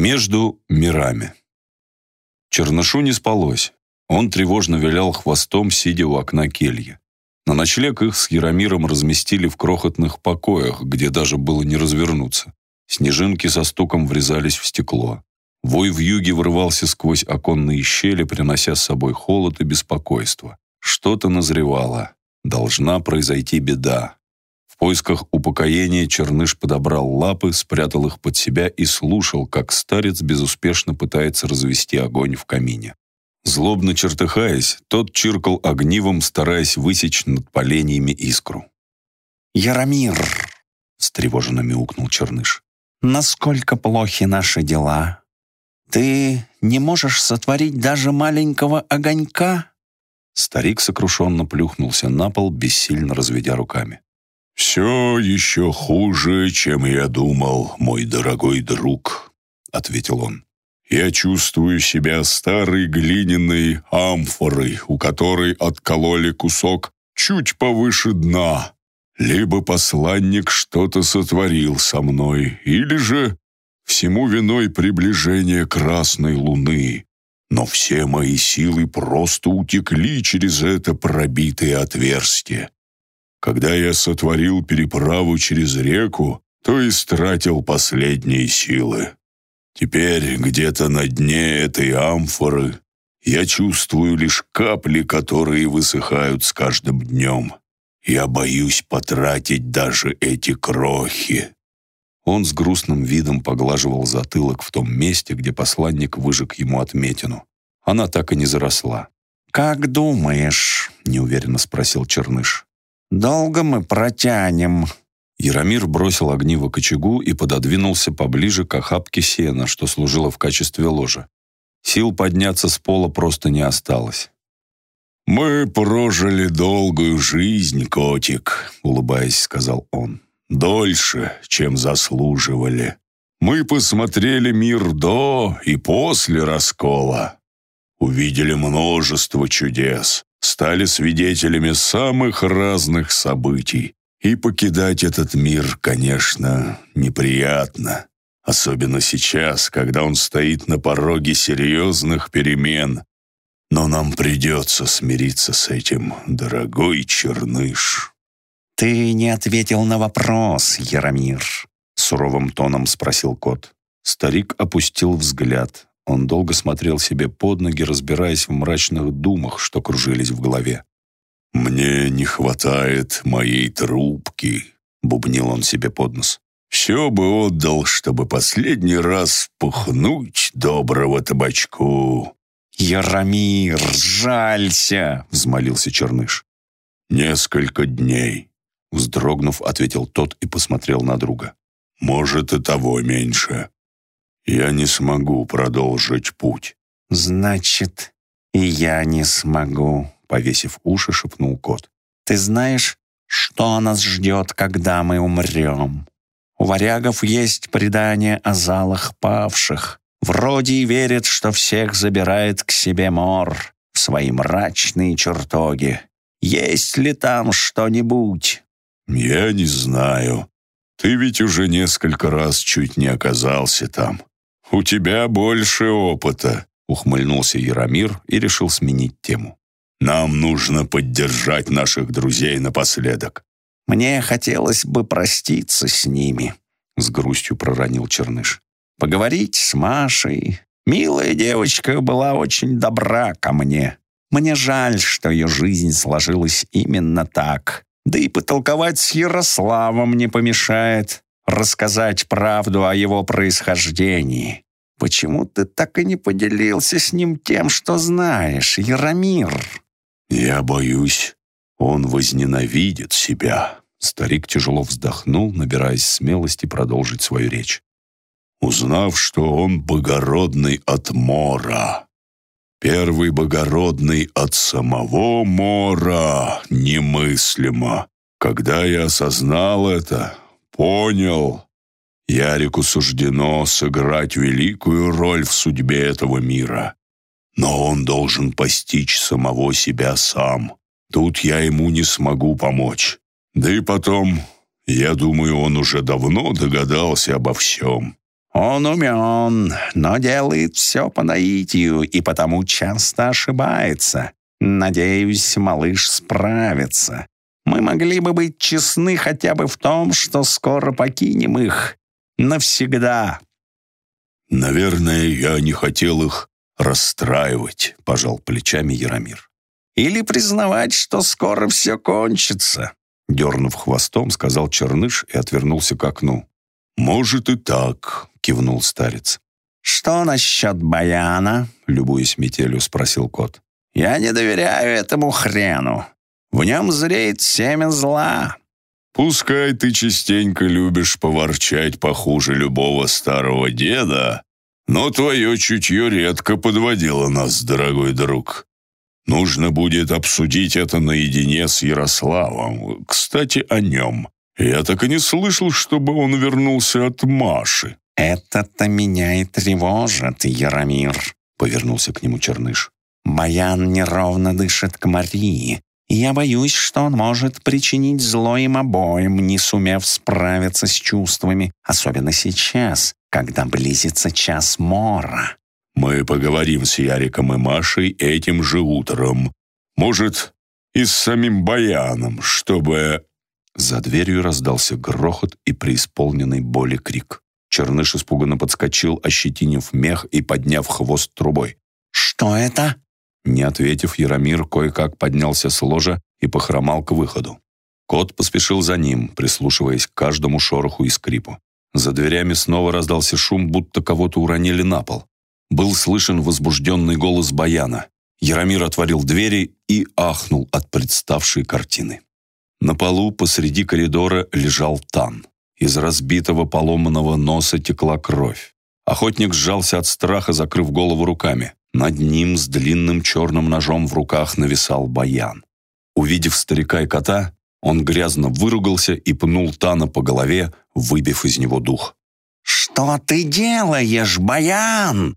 Между мирами. Чернышу не спалось. Он тревожно вилял хвостом, сидя у окна кельи. На ночлег их с Яромиром разместили в крохотных покоях, где даже было не развернуться. Снежинки со стуком врезались в стекло. Вой в юге вырывался сквозь оконные щели, принося с собой холод и беспокойство. Что-то назревало. Должна произойти беда поисках упокоения Черныш подобрал лапы, спрятал их под себя и слушал, как старец безуспешно пытается развести огонь в камине. Злобно чертыхаясь, тот чиркал огнивом, стараясь высечь над поленьями искру. «Яромир!» — встревоженно мяукнул Черныш. «Насколько плохи наши дела? Ты не можешь сотворить даже маленького огонька?» Старик сокрушенно плюхнулся на пол, бессильно разведя руками. «Все еще хуже, чем я думал, мой дорогой друг», — ответил он. «Я чувствую себя старой глиняной амфорой, у которой откололи кусок чуть повыше дна. Либо посланник что-то сотворил со мной, или же всему виной приближение красной луны. Но все мои силы просто утекли через это пробитое отверстие. Когда я сотворил переправу через реку, то истратил последние силы. Теперь где-то на дне этой амфоры я чувствую лишь капли, которые высыхают с каждым днем. Я боюсь потратить даже эти крохи». Он с грустным видом поглаживал затылок в том месте, где посланник выжег ему отметину. Она так и не заросла. «Как думаешь?» — неуверенно спросил Черныш. Долго мы протянем?» Яромир бросил огниво к очагу и пододвинулся поближе к охапке сена, что служило в качестве ложа. Сил подняться с пола просто не осталось. «Мы прожили долгую жизнь, котик», — улыбаясь, сказал он. «Дольше, чем заслуживали. Мы посмотрели мир до и после раскола. Увидели множество чудес, стали свидетелями самых разных событий. И покидать этот мир, конечно, неприятно. Особенно сейчас, когда он стоит на пороге серьезных перемен. Но нам придется смириться с этим, дорогой Черныш. «Ты не ответил на вопрос, Яромир», — суровым тоном спросил кот. Старик опустил взгляд. Он долго смотрел себе под ноги, разбираясь в мрачных думах, что кружились в голове. «Мне не хватает моей трубки», — бубнил он себе под нос. «Все бы отдал, чтобы последний раз пухнуть доброго табачку». «Яромир, жалься!» — взмолился Черныш. «Несколько дней», — вздрогнув, ответил тот и посмотрел на друга. «Может, и того меньше я не смогу продолжить путь». «Значит, и я не смогу», — повесив уши, шепнул кот. «Ты знаешь, что нас ждет, когда мы умрем? У варягов есть предание о залах павших. Вроде и верят, что всех забирает к себе мор в свои мрачные чертоги. Есть ли там что-нибудь?» «Я не знаю. Ты ведь уже несколько раз чуть не оказался там. «У тебя больше опыта», — ухмыльнулся Яромир и решил сменить тему. «Нам нужно поддержать наших друзей напоследок». «Мне хотелось бы проститься с ними», — с грустью проронил Черныш. «Поговорить с Машей. Милая девочка была очень добра ко мне. Мне жаль, что ее жизнь сложилась именно так. Да и потолковать с Ярославом не помешает рассказать правду о его происхождении. Почему ты так и не поделился с ним тем, что знаешь, Яромир?» «Я боюсь, он возненавидит себя». Старик тяжело вздохнул, набираясь смелости продолжить свою речь. «Узнав, что он богородный от Мора, первый богородный от самого Мора, немыслимо. Когда я осознал это, понял. Ярику суждено сыграть великую роль в судьбе этого мира. Но он должен постичь самого себя сам. Тут я ему не смогу помочь. Да и потом, я думаю, он уже давно догадался обо всем. Он умен, но делает все по наитию и потому часто ошибается. Надеюсь, малыш справится. Мы могли бы быть честны хотя бы в том, что скоро покинем их. Навсегда. «Наверное, я не хотел их расстраивать», — пожал плечами Яромир. «Или признавать, что скоро все кончится», — дернув хвостом, сказал Черныш и отвернулся к окну. «Может и так», — кивнул старец. «Что насчет баяна?» — любуясь метелью, спросил кот. «Я не доверяю этому хрену. В нем зреет семя зла». «Пускай ты частенько любишь поворчать похуже любого старого деда, но твое чутье редко подводило нас, дорогой друг. Нужно будет обсудить это наедине с Ярославом. Кстати, о нем. Я так и не слышал, чтобы он вернулся от Маши». «Это-то меня и тревожит, Яромир», — повернулся к нему Черныш. «Баян неровно дышит к Марии, я боюсь, что он может причинить зло им обоим, не сумев справиться с чувствами, особенно сейчас, когда близится час мора». «Мы поговорим с Яриком и Машей этим же утром. Может, и с самим Баяном, чтобы за дверью раздался грохот и преисполненный боли крик. Черныш испуганно подскочил, ощетинив мех и подняв хвост трубой. «Что это?» Не ответив, Яромир кое-как поднялся с ложа и похромал к выходу. Кот поспешил за ним, прислушиваясь к каждому шороху и скрипу. За дверями снова раздался шум, будто кого-то уронили на пол. Был слышен возбужденный голос Баяна. Яромир отворил двери и ахнул от представшей картины. На полу посреди коридора лежал Тан. Из разбитого поломанного носа текла кровь. Охотник сжался от страха, закрыв голову руками. Над ним с длинным черным ножом в руках нависал Баян. Увидев старика и кота, он грязно выругался и пнул Тана по голове, выбив из него дух. «Что ты делаешь, Баян?»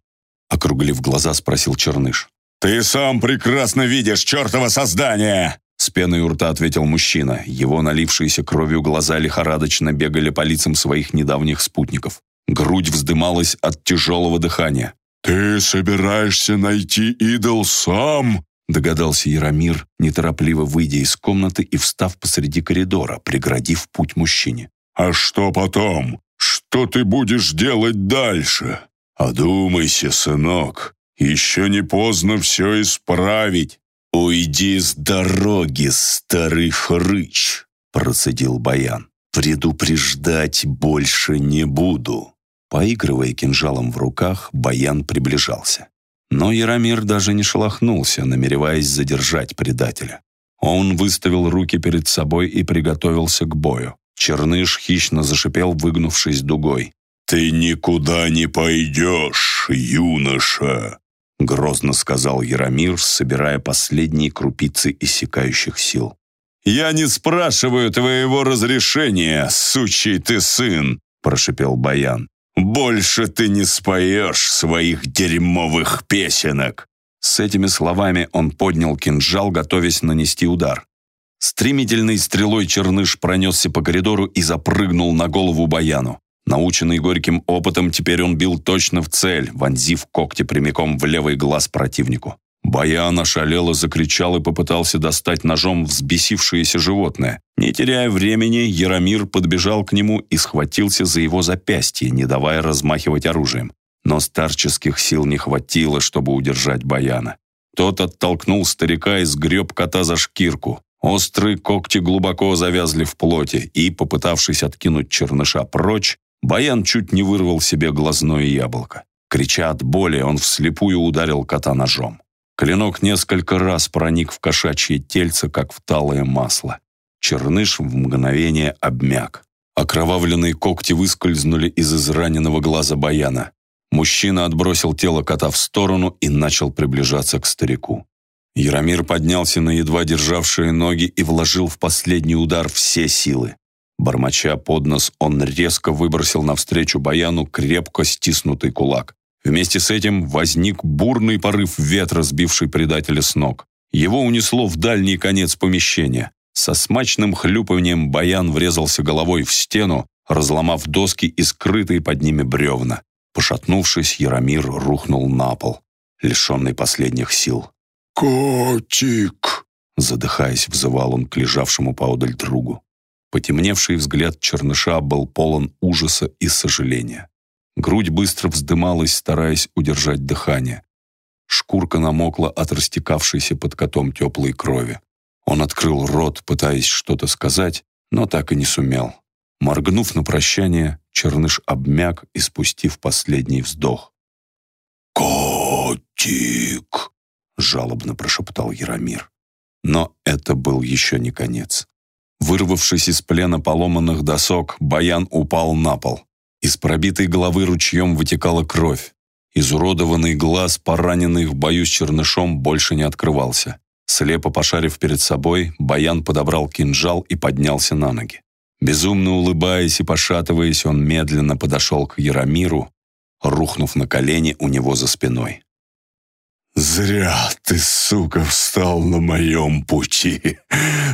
Округлив глаза, спросил Черныш. «Ты сам прекрасно видишь, чертово создание!» С пеной у рта ответил мужчина. Его налившиеся кровью глаза лихорадочно бегали по лицам своих недавних спутников. Грудь вздымалась от тяжелого дыхания. «Ты собираешься найти идол сам?» Догадался Яромир, неторопливо выйдя из комнаты и встав посреди коридора, преградив путь мужчине. «А что потом? Что ты будешь делать дальше? Одумайся, сынок. Еще не поздно все исправить. «Уйди с дороги, старый хрыч!» — процедил Баян. «Предупреждать больше не буду». Поигрывая кинжалом в руках, Баян приближался. Но Яромир даже не шелохнулся, намереваясь задержать предателя. Он выставил руки перед собой и приготовился к бою. Черныш хищно зашипел, выгнувшись дугой. «Ты никуда не пойдешь, юноша!» грозно сказал Яромир, собирая последние крупицы иссякающих сил. «Я не спрашиваю твоего разрешения, сучий ты сын!» прошипел Баян. «Больше ты не споешь своих дерьмовых песенок!» С этими словами он поднял кинжал, готовясь нанести удар. Стремительной стрелой черныш пронесся по коридору и запрыгнул на голову Баяну. Наученный горьким опытом, теперь он бил точно в цель, вонзив когти прямиком в левый глаз противнику. Баян ошалело закричал и попытался достать ножом взбесившееся животное. Не теряя времени, Яромир подбежал к нему и схватился за его запястье, не давая размахивать оружием. Но старческих сил не хватило, чтобы удержать Баяна. Тот оттолкнул старика и сгреб кота за шкирку. Острые когти глубоко завязли в плоти, и, попытавшись откинуть черныша прочь, Баян чуть не вырвал себе глазное яблоко. Крича от боли, он вслепую ударил кота ножом. Клинок несколько раз проник в кошачье тельце, как в талое масло. Черныш в мгновение обмяк. Окровавленные когти выскользнули из израненного глаза Баяна. Мужчина отбросил тело кота в сторону и начал приближаться к старику. Яромир поднялся на едва державшие ноги и вложил в последний удар все силы. Бормоча под нос, он резко выбросил навстречу Баяну крепко стиснутый кулак. Вместе с этим возник бурный порыв ветра, сбивший предателя с ног. Его унесло в дальний конец помещения. Со смачным хлюпанием Баян врезался головой в стену, разломав доски и скрытые под ними бревна. Пошатнувшись, Яромир рухнул на пол, лишенный последних сил. «Котик!» Задыхаясь, взывал он к лежавшему поодаль другу. Потемневший взгляд черныша был полон ужаса и сожаления. Грудь быстро вздымалась, стараясь удержать дыхание. Шкурка намокла от растекавшейся под котом теплой крови. Он открыл рот, пытаясь что-то сказать, но так и не сумел. Моргнув на прощание, Черныш обмяк, испустив последний вздох. «Котик!» — жалобно прошептал Яромир. Но это был еще не конец. Вырвавшись из плена поломанных досок, Баян упал на пол. Из пробитой головы ручьем вытекала кровь. Изуродованный глаз, пораненный в бою с чернышом, больше не открывался. Слепо пошарив перед собой, Баян подобрал кинжал и поднялся на ноги. Безумно улыбаясь и пошатываясь, он медленно подошел к Яромиру, рухнув на колени у него за спиной. «Зря ты, сука, встал на моем пути!»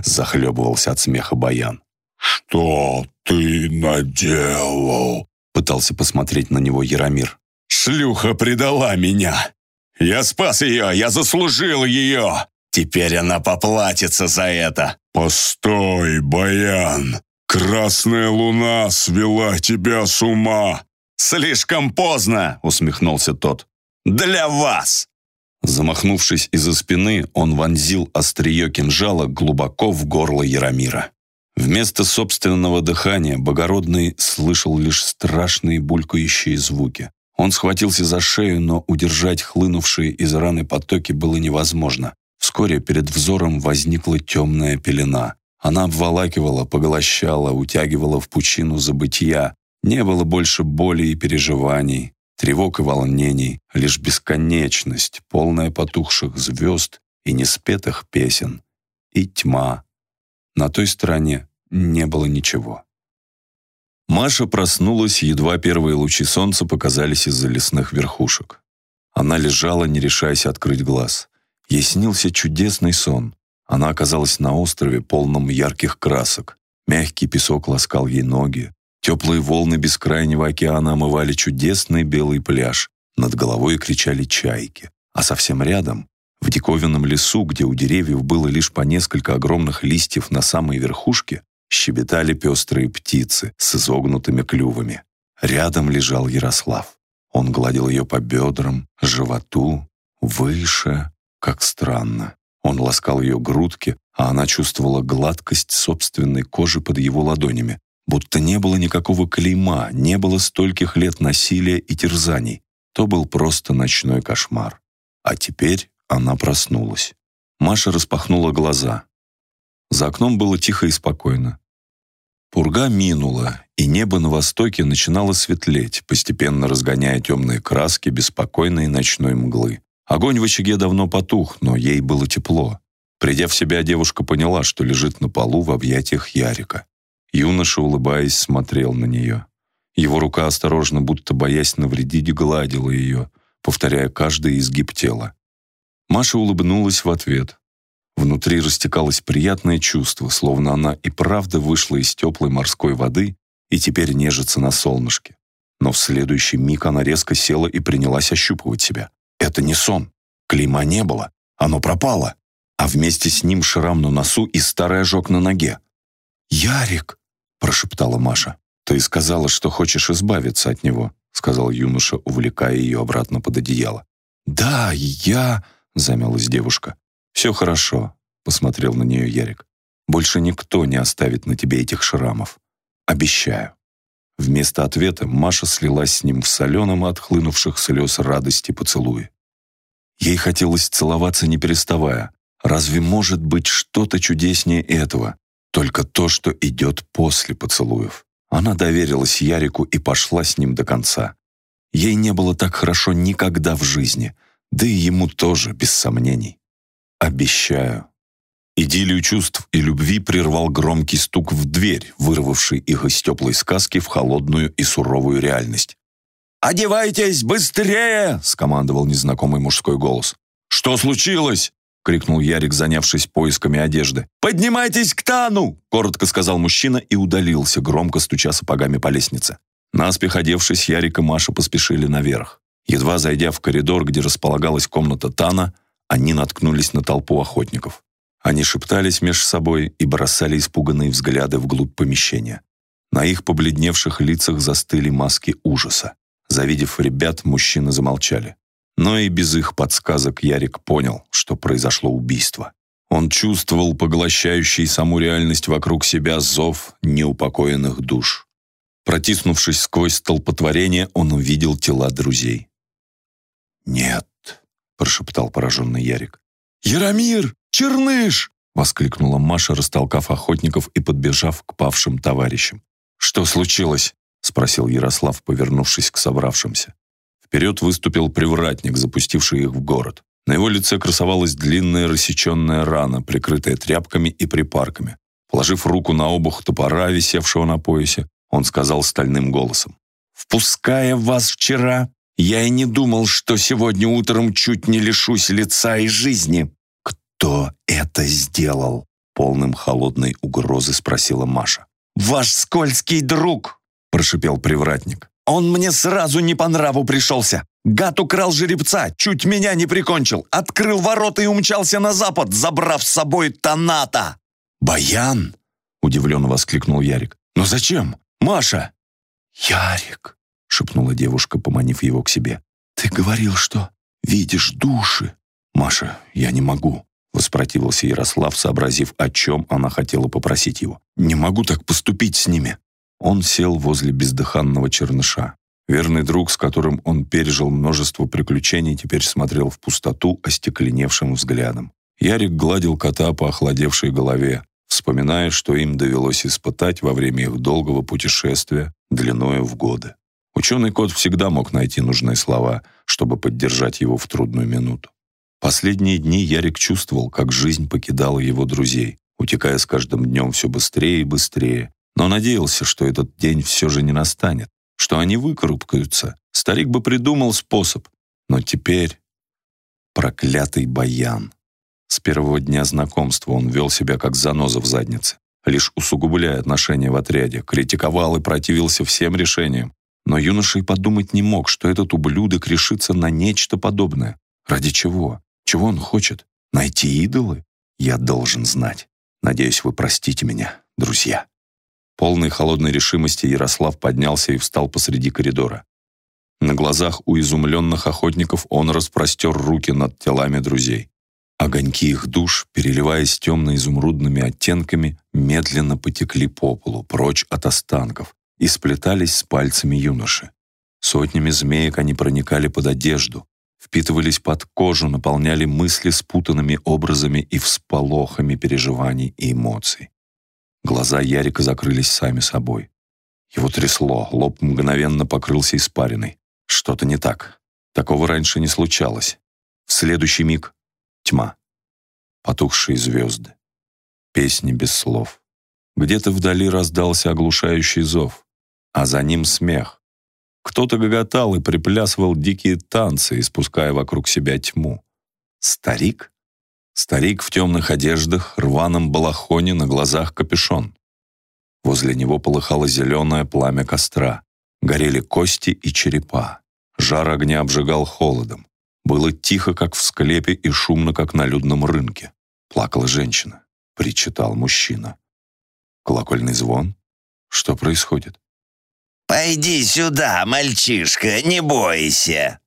Захлебывался от смеха Баян. «Что ты наделал?» Пытался посмотреть на него Яромир. «Шлюха предала меня! Я спас ее, я заслужил ее! Теперь она поплатится за это!» «Постой, Баян! Красная луна свела тебя с ума!» «Слишком поздно!» — усмехнулся тот. «Для вас!» Замахнувшись из-за спины, он вонзил острие кинжала глубоко в горло Яромира. Вместо собственного дыхания Богородный слышал лишь страшные булькающие звуки. Он схватился за шею, но удержать хлынувшие из раны потоки было невозможно. Вскоре перед взором возникла темная пелена. Она обволакивала, поглощала, утягивала в пучину забытия. Не было больше боли и переживаний, тревог и волнений, лишь бесконечность, полная потухших звезд и неспетых песен, и тьма. На той стороне не было ничего. Маша проснулась, едва первые лучи солнца показались из-за лесных верхушек. Она лежала, не решаясь открыть глаз. Ей снился чудесный сон. Она оказалась на острове, полном ярких красок. Мягкий песок ласкал ей ноги, Теплые волны бескрайнего океана омывали чудесный белый пляж. Над головой кричали чайки. А совсем рядом, в диковинном лесу, где у деревьев было лишь по несколько огромных листьев на самой верхушке, щебетали пестрые птицы с изогнутыми клювами. Рядом лежал Ярослав. Он гладил ее по бедрам, животу, выше, как странно. Он ласкал ее грудки, а она чувствовала гладкость собственной кожи под его ладонями, Будто не было никакого клейма, не было стольких лет насилия и терзаний. То был просто ночной кошмар. А теперь она проснулась. Маша распахнула глаза. За окном было тихо и спокойно. Пурга минула, и небо на востоке начинало светлеть, постепенно разгоняя темные краски беспокойной ночной мглы. Огонь в очаге давно потух, но ей было тепло. Придя в себя, девушка поняла, что лежит на полу в объятиях Ярика. Юноша, улыбаясь, смотрел на нее. Его рука осторожно, будто боясь навредить, гладила ее, повторяя каждый изгиб тела. Маша улыбнулась в ответ. Внутри растекалось приятное чувство, словно она и правда вышла из теплой морской воды и теперь нежится на солнышке. Но в следующий миг она резко села и принялась ощупывать себя. Это не сон. Клейма не было. Оно пропало. А вместе с ним шрам на носу и старый ожог на ноге. «Ярик!» прошептала Маша. «Ты сказала, что хочешь избавиться от него», сказал юноша, увлекая ее обратно под одеяло. «Да, я...» — замялась девушка. «Все хорошо», — посмотрел на нее Ярик. «Больше никто не оставит на тебе этих шрамов. Обещаю». Вместо ответа Маша слилась с ним в соленом от хлынувших слез радости поцелуе. Ей хотелось целоваться не переставая. Разве может быть что-то чудеснее этого? Только то, что идет после поцелуев. Она доверилась Ярику и пошла с ним до конца. Ей не было так хорошо никогда в жизни, да и ему тоже, без сомнений. Обещаю. Идиллию чувств и любви прервал громкий стук в дверь, вырвавший их из теплой сказки в холодную и суровую реальность. «Одевайтесь быстрее!» — скомандовал незнакомый мужской голос. «Что случилось?» — крикнул Ярик, занявшись поисками одежды. «Поднимайтесь к Тану!» — коротко сказал мужчина и удалился, громко стуча сапогами по лестнице. Наспех одевшись, Ярик и Маша поспешили наверх. Едва зайдя в коридор, где располагалась комната Тана, они наткнулись на толпу охотников. Они шептались меж собой и бросали испуганные взгляды вглубь помещения. На их побледневших лицах застыли маски ужаса. Завидев ребят, мужчины замолчали. Но и без их подсказок Ярик понял, что произошло убийство. Он чувствовал поглощающий саму реальность вокруг себя зов неупокоенных душ. Протиснувшись сквозь столпотворение, он увидел тела друзей. «Нет», — прошептал пораженный Ярик. «Яромир! Черныш!» — воскликнула Маша, растолкав охотников и подбежав к павшим товарищам. «Что случилось?» — спросил Ярослав, повернувшись к собравшимся. Вперед выступил привратник, запустивший их в город. На его лице красовалась длинная рассеченная рана, прикрытая тряпками и припарками. Положив руку на обух топора, висевшего на поясе, он сказал стальным голосом. «Впуская вас вчера, я и не думал, что сегодня утром чуть не лишусь лица и жизни». «Кто это сделал?» Полным холодной угрозы спросила Маша. «Ваш скользкий друг!» прошипел привратник. «Он мне сразу не по нраву пришелся. Гад украл жеребца, чуть меня не прикончил, открыл ворота и умчался на запад, забрав с собой Таната». «Баян?» — удивленно воскликнул Ярик. «Но зачем? Маша!» «Ярик!» — шепнула девушка, поманив его к себе. «Ты говорил, что видишь души!» «Маша, я не могу!» — воспротивился Ярослав, сообразив, о чем она хотела попросить его. «Не могу так поступить с ними!» Он сел возле бездыханного черныша. Верный друг, с которым он пережил множество приключений, теперь смотрел в пустоту остекленевшим взглядом. Ярик гладил кота по охладевшей голове, вспоминая, что им довелось испытать во время их долгого путешествия длиною в годы. Ученый кот всегда мог найти нужные слова, чтобы поддержать его в трудную минуту. Последние дни Ярик чувствовал, как жизнь покидала его друзей, утекая с каждым днем все быстрее и быстрее, но надеялся, что этот день все же не настанет, что они выкарабкаются. Старик бы придумал способ, но теперь проклятый баян. С первого дня знакомства он вел себя как заноза в заднице, лишь усугубляя отношения в отряде, критиковал и противился всем решениям. Но юноша и подумать не мог, что этот ублюдок решится на нечто подобное. Ради чего? Чего он хочет? Найти идолы? Я должен знать. Надеюсь, вы простите меня, друзья. Полной холодной решимости Ярослав поднялся и встал посреди коридора. На глазах у изумленных охотников он распростер руки над телами друзей. Огоньки их душ, переливаясь темно-изумрудными оттенками, медленно потекли по полу, прочь от останков, и сплетались с пальцами юноши. Сотнями змеек они проникали под одежду, впитывались под кожу, наполняли мысли спутанными образами и всполохами переживаний и эмоций. Глаза Ярика закрылись сами собой. Его трясло, лоб мгновенно покрылся испариной. Что-то не так. Такого раньше не случалось. В следующий миг Тьма. Потухшие звезды. Песни без слов. Где-то вдали раздался оглушающий зов, а за ним смех. Кто-то гоготал и приплясывал дикие танцы, испуская вокруг себя тьму. Старик? Старик в темных одеждах, рваном балахоне, на глазах капюшон. Возле него полыхало зеленое пламя костра. Горели кости и черепа. Жар огня обжигал холодом. Было тихо, как в склепе, и шумно, как на людном рынке. Плакала женщина. Причитал мужчина. Колокольный звон? Что происходит? «Пойди сюда, мальчишка, не бойся!»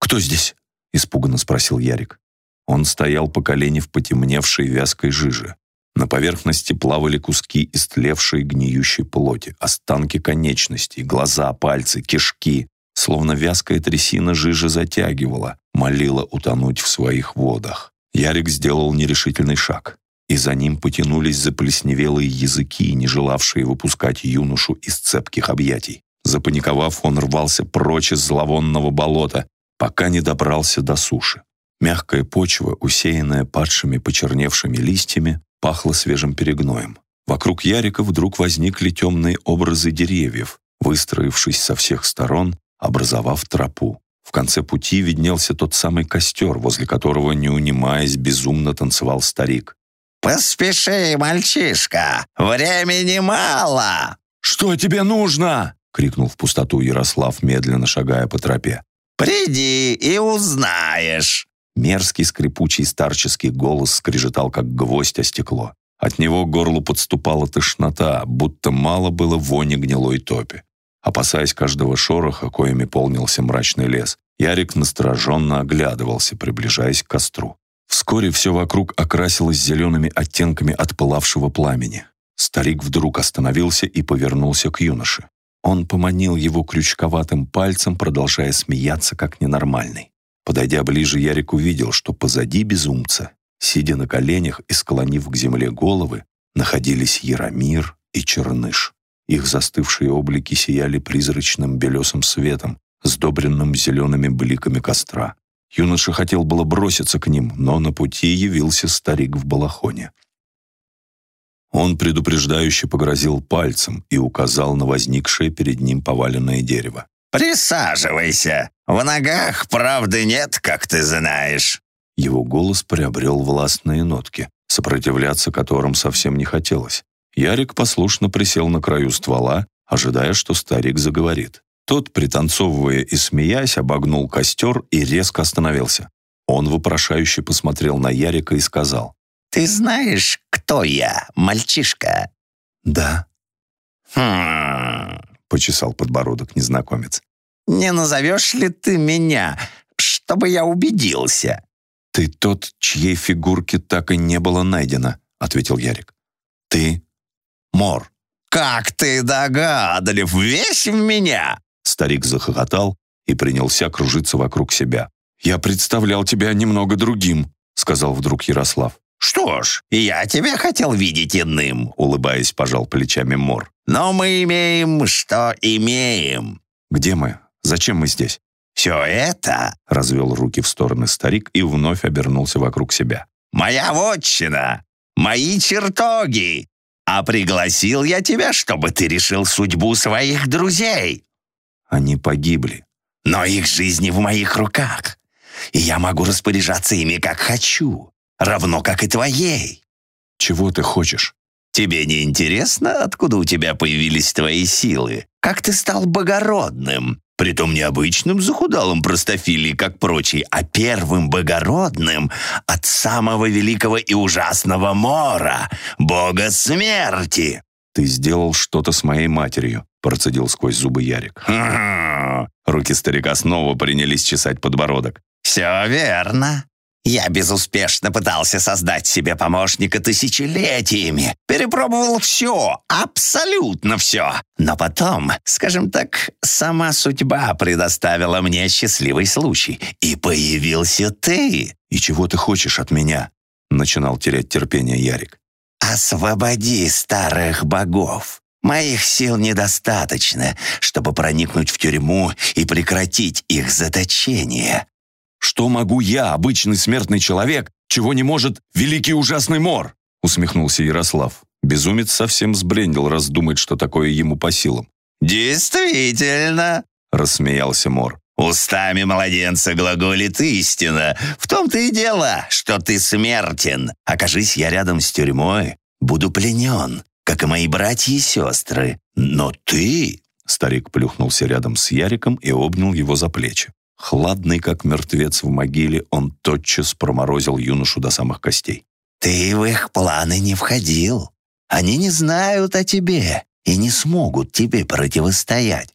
«Кто здесь?» — испуганно спросил Ярик. Он стоял по колени в потемневшей вязкой жиже. На поверхности плавали куски истлевшей гниющей плоти, останки конечностей, глаза, пальцы, кишки. Словно вязкая трясина жижа затягивала, молила утонуть в своих водах. Ярик сделал нерешительный шаг, и за ним потянулись заплесневелые языки, не желавшие выпускать юношу из цепких объятий. Запаниковав, он рвался прочь из зловонного болота, пока не добрался до суши. Мягкая почва, усеянная падшими почерневшими листьями, пахла свежим перегноем. Вокруг Ярика вдруг возникли темные образы деревьев, выстроившись со всех сторон образовав тропу. В конце пути виднелся тот самый костер, возле которого, не унимаясь, безумно танцевал старик. «Поспеши, мальчишка! Времени мало!» «Что тебе нужно?» — крикнул в пустоту Ярослав, медленно шагая по тропе. «Приди и узнаешь!» Мерзкий скрипучий старческий голос скрежетал, как гвоздь о стекло. От него к горлу подступала тошнота, будто мало было вони гнилой топи. Опасаясь каждого шороха, коими полнился мрачный лес, Ярик настороженно оглядывался, приближаясь к костру. Вскоре все вокруг окрасилось зелеными оттенками от пылавшего пламени. Старик вдруг остановился и повернулся к юноше. Он поманил его крючковатым пальцем, продолжая смеяться, как ненормальный. Подойдя ближе, Ярик увидел, что позади безумца, сидя на коленях и склонив к земле головы, находились Яромир и Черныш. Их застывшие облики сияли призрачным белесым светом, сдобренным зелеными бликами костра. Юноша хотел было броситься к ним, но на пути явился старик в балахоне. Он предупреждающе погрозил пальцем и указал на возникшее перед ним поваленное дерево. «Присаживайся. В ногах правды нет, как ты знаешь». Его голос приобрел властные нотки, сопротивляться которым совсем не хотелось. Ярик послушно присел на краю ствола, ожидая, что старик заговорит. Тот, пританцовывая и смеясь, обогнул костер и резко остановился. Он вопрошающе посмотрел на Ярика и сказал. «Ты знаешь, кто я, мальчишка?» «Да». «Хм...» — почесал подбородок незнакомец. «Не назовешь ли ты меня, чтобы я убедился?» «Ты тот, чьей фигурки так и не было найдено», — ответил Ярик. «Ты Мор». «Как ты догадлив, весь в меня!» Старик захохотал и принялся кружиться вокруг себя. «Я представлял тебя немного другим», — сказал вдруг Ярослав. «Что ж, я тебя хотел видеть иным», — улыбаясь, пожал плечами Мор. «Но мы имеем, что имеем». «Где мы? Зачем мы здесь?» «Все это...» — развел руки в стороны старик и вновь обернулся вокруг себя. «Моя вотчина! Мои чертоги! А пригласил я тебя, чтобы ты решил судьбу своих друзей!» Они погибли. «Но их жизни в моих руках, и я могу распоряжаться ими, как хочу, равно как и твоей». «Чего ты хочешь?» «Тебе не интересно, откуда у тебя появились твои силы? Как ты стал богородным? Притом не обычным захудалым простофилий, как прочие, а первым богородным от самого великого и ужасного Мора, бога смерти. «Ты сделал что-то с моей матерью», — процедил сквозь зубы Ярик. Руки старика снова принялись чесать подбородок. «Все верно. Я безуспешно пытался создать себе помощника тысячелетиями. Перепробовал все, абсолютно все. Но потом, скажем так, сама судьба предоставила мне счастливый случай. И появился ты. «И чего ты хочешь от меня?» Начинал терять терпение Ярик. «Освободи старых богов. Моих сил недостаточно, чтобы проникнуть в тюрьму и прекратить их заточение. «Что могу я, обычный смертный человек, чего не может великий ужасный мор?» усмехнулся Ярослав. Безумец совсем сбрендил, раз думает, что такое ему по силам. «Действительно!» — рассмеялся Мор. «Устами младенца глаголит истина. В том-то и дело, что ты смертен. Окажись я рядом с тюрьмой, буду пленен, как и мои братья и сестры. Но ты...» Старик плюхнулся рядом с Яриком и обнял его за плечи. Хладный, как мертвец в могиле, он тотчас проморозил юношу до самых костей. «Ты в их планы не входил. Они не знают о тебе и не смогут тебе противостоять».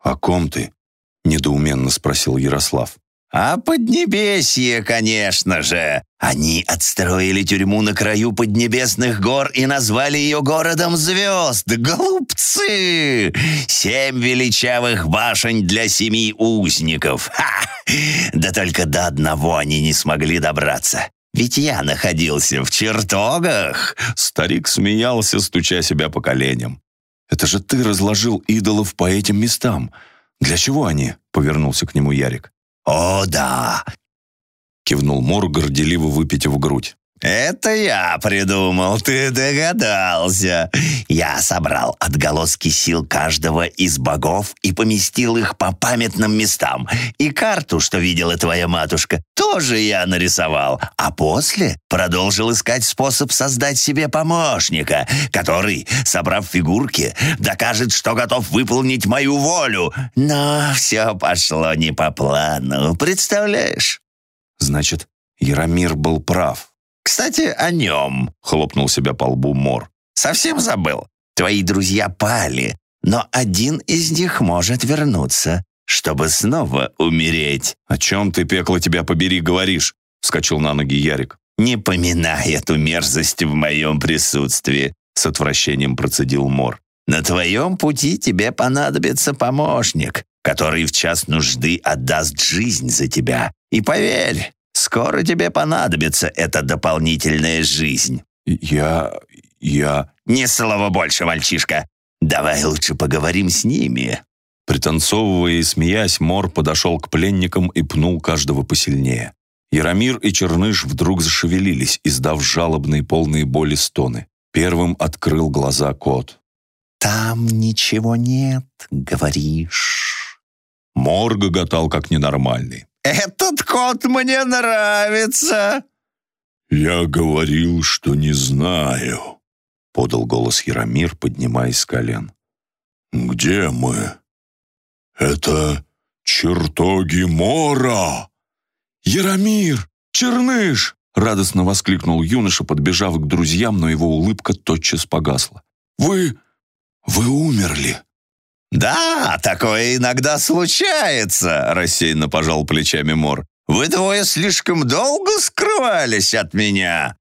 «О ком ты?» — недоуменно спросил Ярослав. «А Поднебесье, конечно же. Они отстроили тюрьму на краю Поднебесных гор и назвали ее городом звезд. Голубцы! Семь величавых башен для семи узников. Ха! Да только до одного они не смогли добраться. Ведь я находился в чертогах!» Старик смеялся, стуча себя по коленям. «Это же ты разложил идолов по этим местам. Для чего они?» — повернулся к нему Ярик. «О, да!» Кивнул Мор, горделиво выпитив грудь. «Это я придумал, ты догадался. Я собрал отголоски сил каждого из богов и поместил их по памятным местам. И карту, что видела твоя матушка, тоже я нарисовал. А после продолжил искать способ создать себе помощника, который, собрав фигурки, докажет, что готов выполнить мою волю. Но все пошло не по плану, представляешь?» «Значит, Яромир был прав». «Кстати, о нем», — хлопнул себя по лбу Мор. «Совсем забыл. Твои друзья пали, но один из них может вернуться, чтобы снова умереть». «О чем ты, пекло тебя побери, говоришь?» — вскочил на ноги Ярик. «Не поминай эту мерзость в моем присутствии», — с отвращением процедил Мор. «На твоем пути тебе понадобится помощник, который в час нужды отдаст жизнь за тебя. И поверь, Скоро тебе понадобится эта дополнительная жизнь». «Я... я...» «Ни слова больше, мальчишка. Давай лучше поговорим с ними». Пританцовывая и смеясь, Мор подошел к пленникам и пнул каждого посильнее. Яромир и Черныш вдруг зашевелились, издав жалобные полные боли стоны. Первым открыл глаза кот. «Там ничего нет, говоришь?» Мор гоготал как ненормальный. Этот кот мне нравится!» «Я говорил, что не знаю», — подал голос Яромир, поднимаясь с колен. «Где мы? Это чертоги Мора!» «Яромир! Черныш!» — радостно воскликнул юноша, подбежав к друзьям, но его улыбка тотчас погасла. «Вы... вы умерли!» «Да, такое иногда случается», — рассеянно пожал плечами Мор. «Вы двое слишком долго скрывались от меня».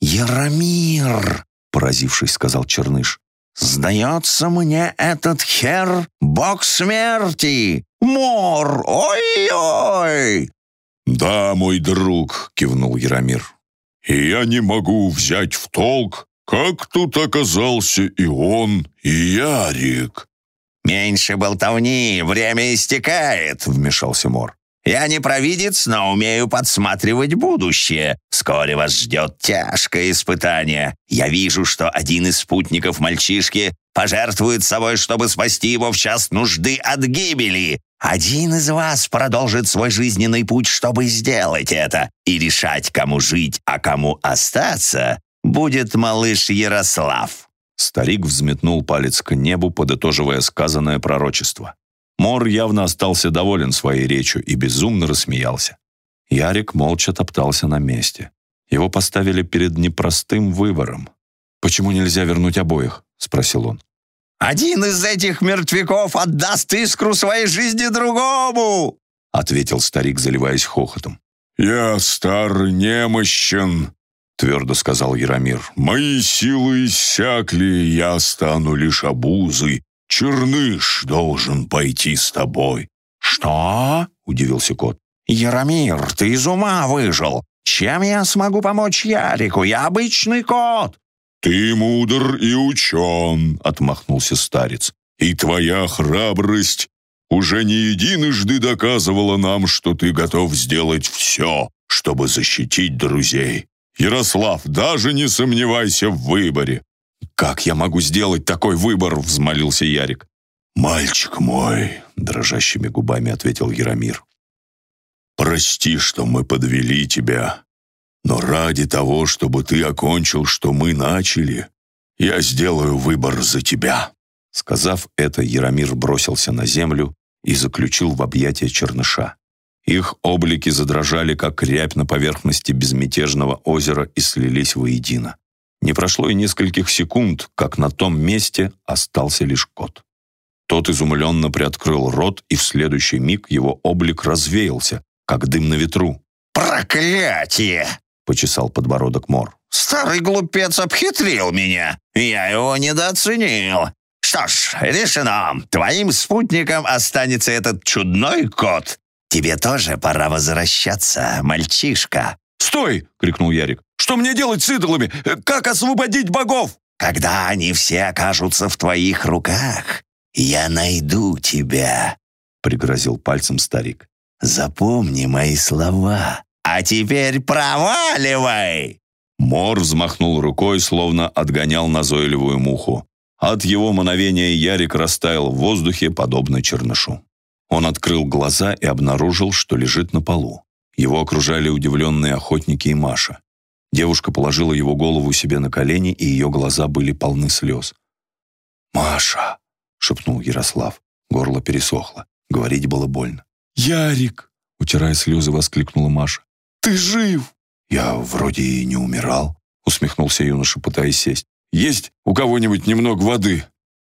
«Яромир», — поразившись, сказал Черныш. «Сдается мне этот хер бог смерти! Мор! Ой-ой!» «Да, мой друг», — кивнул Яромир. «И я не могу взять в толк, как тут оказался и он, и Ярик. «Меньше болтовни, время истекает», — вмешался Мор. «Я не провидец, но умею подсматривать будущее. Вскоре вас ждет тяжкое испытание. Я вижу, что один из спутников мальчишки пожертвует собой, чтобы спасти его в час нужды от гибели. Один из вас продолжит свой жизненный путь, чтобы сделать это. И решать, кому жить, а кому остаться, будет малыш Ярослав». Старик взметнул палец к небу, подытоживая сказанное пророчество. Мор явно остался доволен своей речью и безумно рассмеялся. Ярик молча топтался на месте. Его поставили перед непростым выбором. «Почему нельзя вернуть обоих?» — спросил он. «Один из этих мертвяков отдаст искру своей жизни другому!» — ответил старик, заливаясь хохотом. «Я стар немощен, твердо сказал Яромир. «Мои силы иссякли, я стану лишь обузой. Черныш должен пойти с тобой». «Что?» — удивился кот. «Яромир, ты из ума выжил. Чем я смогу помочь Ярику? Я обычный кот». «Ты мудр и учен», — отмахнулся старец. «И твоя храбрость уже не единожды доказывала нам, что ты готов сделать все, чтобы защитить друзей. Ярослав, даже не сомневайся в выборе». «Как я могу сделать такой выбор?» — взмолился Ярик. «Мальчик мой», — дрожащими губами ответил Яромир. «Прости, что мы подвели тебя, но ради того, чтобы ты окончил, что мы начали, я сделаю выбор за тебя». Сказав это, Яромир бросился на землю и заключил в объятия черныша. Их облики задрожали, как рябь на поверхности безмятежного озера и слились воедино. Не прошло и нескольких секунд, как на том месте остался лишь кот. Тот изумленно приоткрыл рот, и в следующий миг его облик развеялся, как дым на ветру. «Проклятие!» — почесал подбородок Мор. «Старый глупец обхитрил меня. Я его недооценил. Что ж, решено. Твоим спутником останется этот чудной кот. «Тебе тоже пора возвращаться, мальчишка!» «Стой!» — крикнул Ярик. «Что мне делать с идолами? Как освободить богов?» «Когда они все окажутся в твоих руках, я найду тебя!» — пригрозил пальцем старик. «Запомни мои слова. А теперь проваливай!» Мор взмахнул рукой, словно отгонял назойливую муху. От его мановения Ярик растаял в воздухе, подобно чернышу. Он открыл глаза и обнаружил, что лежит на полу. Его окружали удивленные охотники и Маша. Девушка положила его голову себе на колени, и ее глаза были полны слез. «Маша!» — шепнул Ярослав. Горло пересохло. Говорить было больно. «Ярик!» — утирая слезы, воскликнула Маша. «Ты жив!» «Я вроде и не умирал», — усмехнулся юноша, пытаясь сесть. Есть у кого-нибудь немного воды?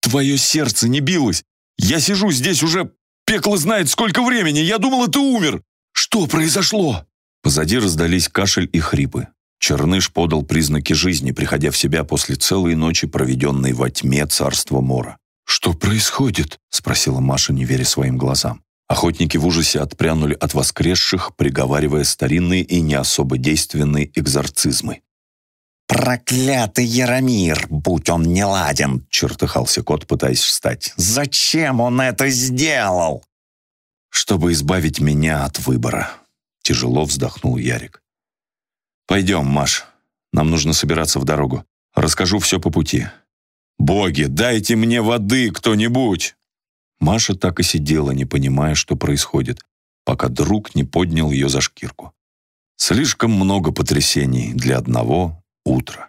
Твое сердце не билось. Я сижу здесь уже пекло знает сколько времени. Я думала, ты умер. Что произошло?» Позади раздались кашель и хрипы. Черныш подал признаки жизни, приходя в себя после целой ночи, проведенной во тьме царства Мора. «Что происходит?» — спросила Маша, не веря своим глазам. Охотники в ужасе отпрянули от воскресших, приговаривая старинные и не особо действенные экзорцизмы. «Проклятый Яромир, будь он неладен!» — чертыхался кот, пытаясь встать. «Зачем он это сделал?» «Чтобы избавить меня от выбора», — тяжело вздохнул Ярик. «Пойдем, Маш, нам нужно собираться в дорогу. Расскажу все по пути». «Боги, дайте мне воды кто-нибудь!» Маша так и сидела, не понимая, что происходит, пока друг не поднял ее за шкирку. Слишком много потрясений для одного утро.